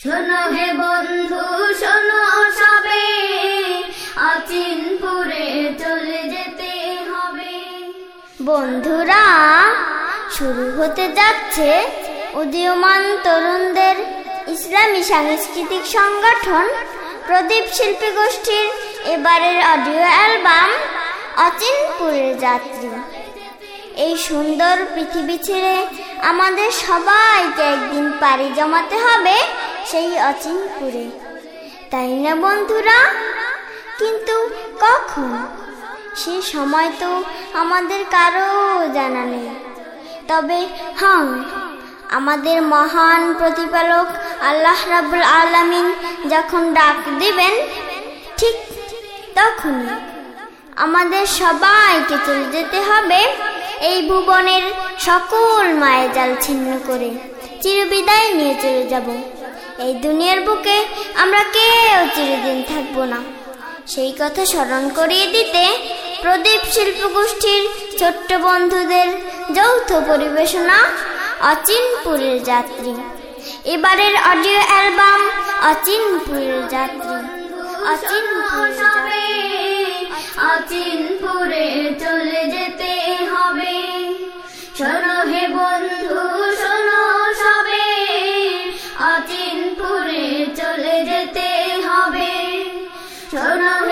শোনো হে বন্ধু, শোনো সবে। অচিনপুরে চলে যেতে হবে। বন্ধুরা, শুরু হতে যাচ্ছে উদীয়মান তরুণদের ইসলামী সাংস্কৃতিক সংগঠন প্রদীপ শিল্পী গোষ্ঠীর এবারের অডিও অ্যালবাম অচিনপুরের যাত্রী। এই সুন্দর পৃথিবী ছেড়ে আমাদের সবাইকে একদিন পাড়ি জমাতে হবে সেই অচিনপুরে তাই না বন্ধুরা? কিন্তু কখন? সে সময় তো আমাদের কারও জানা নেই। তবে হ্যাঁ আমাদের মহান প্রতিপালক আল্লাহ রাবুল আলামিন যখন ডাক দিবেন, ঠিক তখনই আমাদের সবাইকে চলে যেতে হবে এই ভুবনের সকল মায়ের জাল ছিন্ন করে। চিরবিদায় নিয়ে চলে যাব। এই দুনিয়ার বুকে আমরা কেউ চিরদিন থাকব না। সেই কথা স্মরণ করিয়ে দিতে প্রদীপ শিল্প গোষ্ঠীর ছোট্ট বন্ধুদের যৌথ পরিবেশনা অচিনপুরের যাত্রী। এবারের অডিও অ্যালবাম অচিনপুরের যাত্রী। অচিনপুরে চলে যেতে হবে। বন্ধু অচিনপুরে চলে